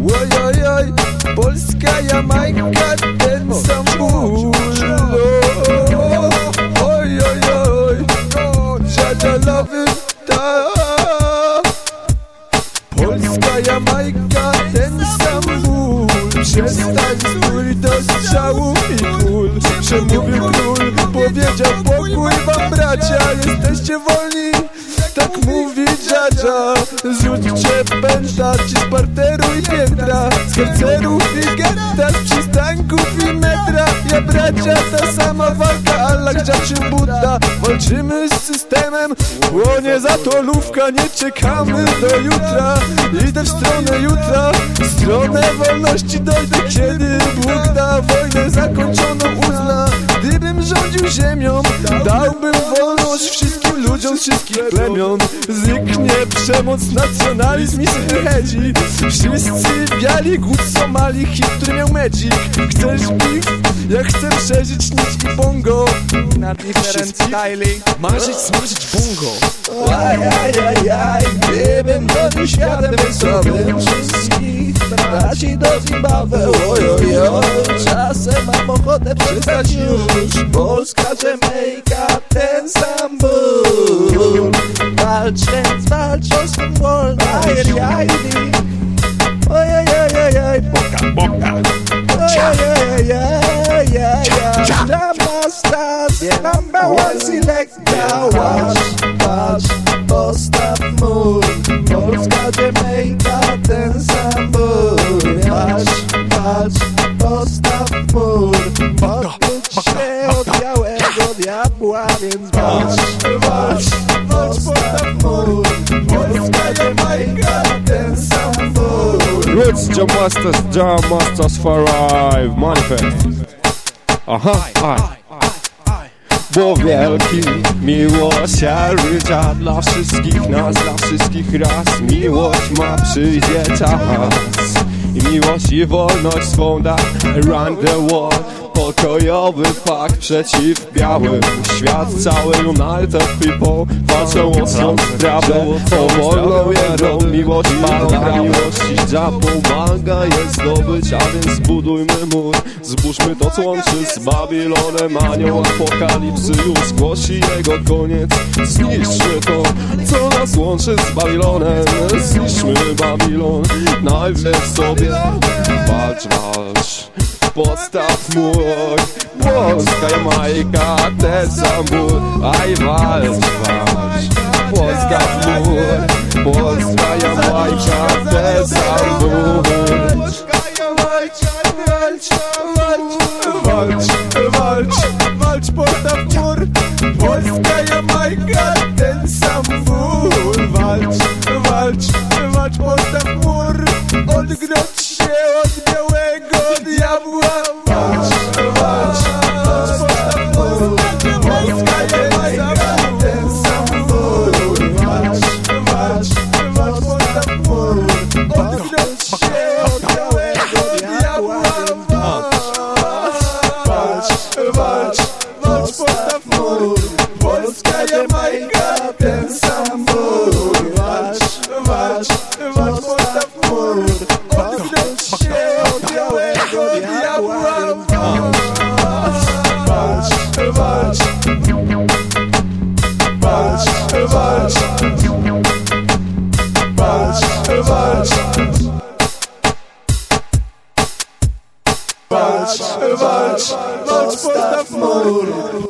Ojojoj, polska Jamajka, ten sam ból Ojojoj, dziadzialowy ta Polska Jamajka, ten sam ból Przestań stój do strzału i kul. Przemówił król, powiedział pokój wam bracia Jesteście wolni, tak mówi Zrzućcie pęta ci z parteru i piętra Z karcerów i getta, z przystanków i metra Ja bracia, ta sama walka, Allah czy Buddha. Walczymy z systemem, płonie zatolówka Nie czekamy do jutra, idę w stronę jutra W stronę wolności dojdę, kiedy Bóg da wojnę zakończoną. Uzna Gdybym rządził ziemią, dałbym wszystkich plemion. Zniknie przemoc, nacjonalizm i skinheadzi Wszyscy biali, głód Somali, hit, który miał magic. Chcesz beef? Ja chcę przeżyć nić i bongo. Na different styling Marzyć, smażyć bongo. Ajajajaj, gdybym gonił światem Wysłałbym wszystkich braci do Zimbabwe. Ojojoj, czasem mam ochotę przestać już. Polska, Jamaica, ten sam Walcz, więc walcz o swą wolność Ajajajaj, ojojojojoj, boka, boka Ojojojojoj, Jamastas, number one selector. Walcz, walcz, postaw mur Polska, białego diabła Więc walcz, walcz, postaw mur Polska, Jamaica, ten sam ból Roots Jam Masters, for Life. Manifest. Aha, aj. Bo wielki miłosierdzia dla wszystkich nas, dla wszystkich raz. Miłość ma przyjdzie czas I miłość i wolność swą da. Around the world Pokojowy fakt przeciw białym Świat cały united people Walczą o swą sprawę. O wolną jedną miłość Pana miłości. Za pomaga je zdobyć A więc zbudujmy mur. Zbóżmy to co łączy z Babilonem. Anioł apokalipsy już głosi jego koniec. Zniszczmy to co nas łączy z Babilonem. Zniszczmy Babilon Najpierw sobie. Walcz, walcz Postaw mur Polska Jamajka Ten sam ból Aj walcz, walcz Postaw mur Polska Jamajka Ten sam ból Polska Jamajka, walcz, walcz, walcz, walcz, Walcz, walcz, postaw mur Polska Jamajka, ten sam ból Walcz, walcz, walcz, postaw mur Odwróć się od białego diabła walcz, walcz, Walcz, walcz, postaw mur